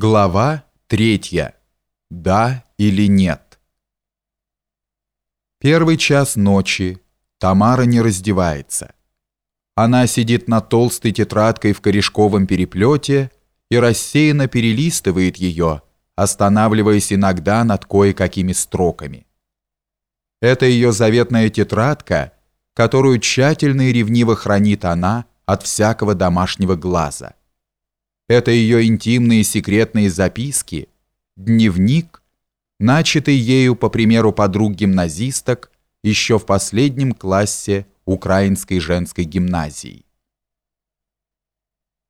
Глава третья. Да или нет? Первый час ночи. Тамара не раздевается. Она сидит над толстой тетрадкой в корешковом переплете и рассеянно перелистывает ее, останавливаясь иногда над кое-какими строками. Это ее заветная тетрадка, которую тщательно и ревниво хранит она от всякого домашнего глаза. Это ее интимные секретные записки, дневник, начатый ею по примеру подруг-гимназисток еще в последнем классе Украинской женской гимназии.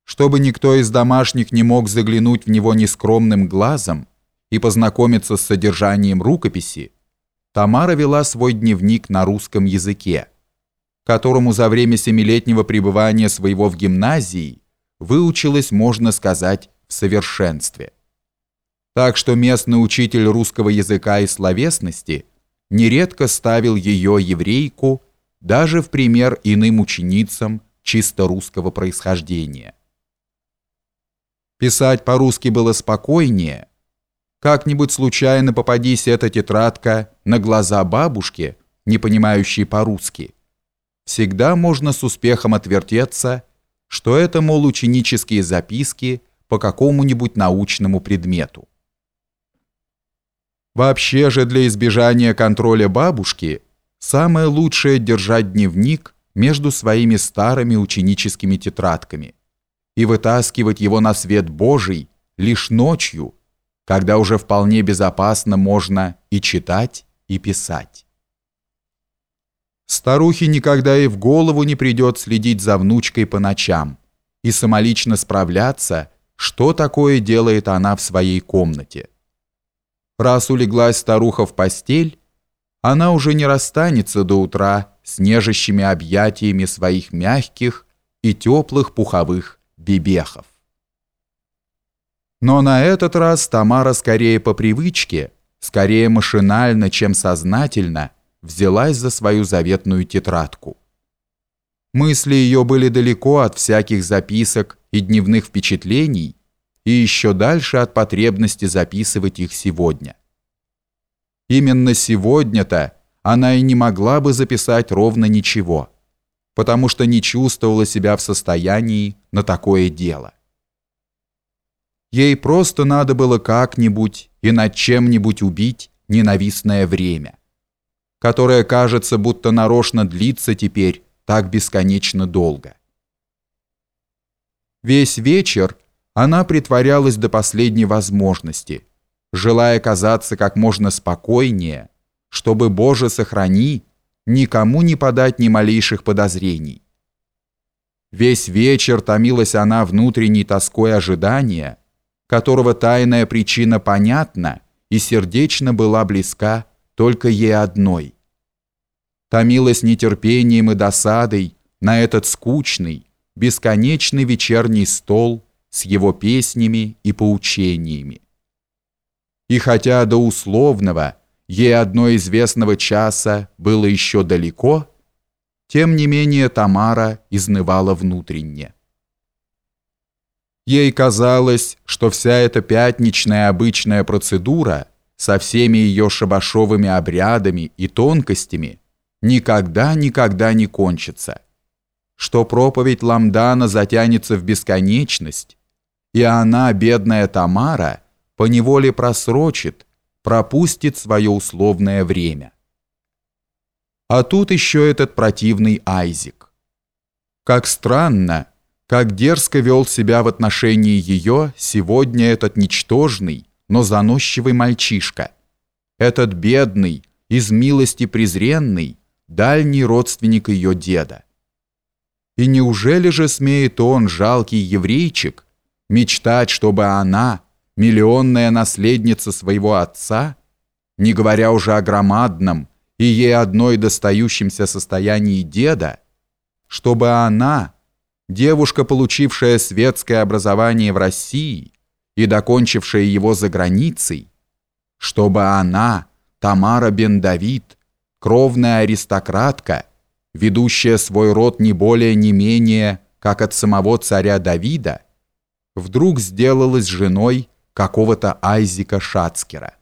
Чтобы никто из домашних не мог заглянуть в него нескромным глазом и познакомиться с содержанием рукописи, Тамара вела свой дневник на русском языке, которому за время семилетнего пребывания своего в гимназии выучилась, можно сказать, в совершенстве. Так что местный учитель русского языка и словесности нередко ставил ее, еврейку, даже в пример иным ученицам чисто русского происхождения. Писать по-русски было спокойнее. Как-нибудь случайно попадись эта тетрадка на глаза бабушке, не понимающей по-русски. Всегда можно с успехом отвертеться что это, мол, ученические записки по какому-нибудь научному предмету. Вообще же для избежания контроля бабушки самое лучшее держать дневник между своими старыми ученическими тетрадками и вытаскивать его на свет Божий лишь ночью, когда уже вполне безопасно можно и читать, и писать. Старухе никогда и в голову не придет следить за внучкой по ночам и самолично справляться, что такое делает она в своей комнате. Раз улеглась старуха в постель, она уже не расстанется до утра с нежащими объятиями своих мягких и теплых пуховых бебехов. Но на этот раз Тамара скорее по привычке, скорее машинально, чем сознательно – взялась за свою заветную тетрадку. Мысли ее были далеко от всяких записок и дневных впечатлений и еще дальше от потребности записывать их сегодня. Именно сегодня-то она и не могла бы записать ровно ничего, потому что не чувствовала себя в состоянии на такое дело. Ей просто надо было как-нибудь и над чем-нибудь убить ненавистное время которая, кажется, будто нарочно длится теперь так бесконечно долго. Весь вечер она притворялась до последней возможности, желая казаться как можно спокойнее, чтобы, Боже, сохрани, никому не подать ни малейших подозрений. Весь вечер томилась она внутренней тоской ожидания, которого тайная причина понятна и сердечно была близка только ей одной. Томилась нетерпением и досадой на этот скучный, бесконечный вечерний стол с его песнями и поучениями. И хотя до условного, ей одно известного часа было еще далеко, тем не менее Тамара изнывала внутренне. Ей казалось, что вся эта пятничная обычная процедура – со всеми ее шабашовыми обрядами и тонкостями никогда-никогда не кончится, что проповедь Ламдана затянется в бесконечность, и она, бедная Тамара, поневоле просрочит, пропустит свое условное время. А тут еще этот противный Айзик. Как странно, как дерзко вел себя в отношении ее сегодня этот ничтожный, но заносчивый мальчишка, этот бедный, из милости презренный, дальний родственник ее деда. И неужели же смеет он, жалкий еврейчик, мечтать, чтобы она, миллионная наследница своего отца, не говоря уже о громадном и ей одной достающемся состоянии деда, чтобы она, девушка, получившая светское образование в России, и докончившая его за границей, чтобы она, Тамара бен Давид, кровная аристократка, ведущая свой род не более не менее, как от самого царя Давида, вдруг сделалась женой какого-то Айзика Шацкера.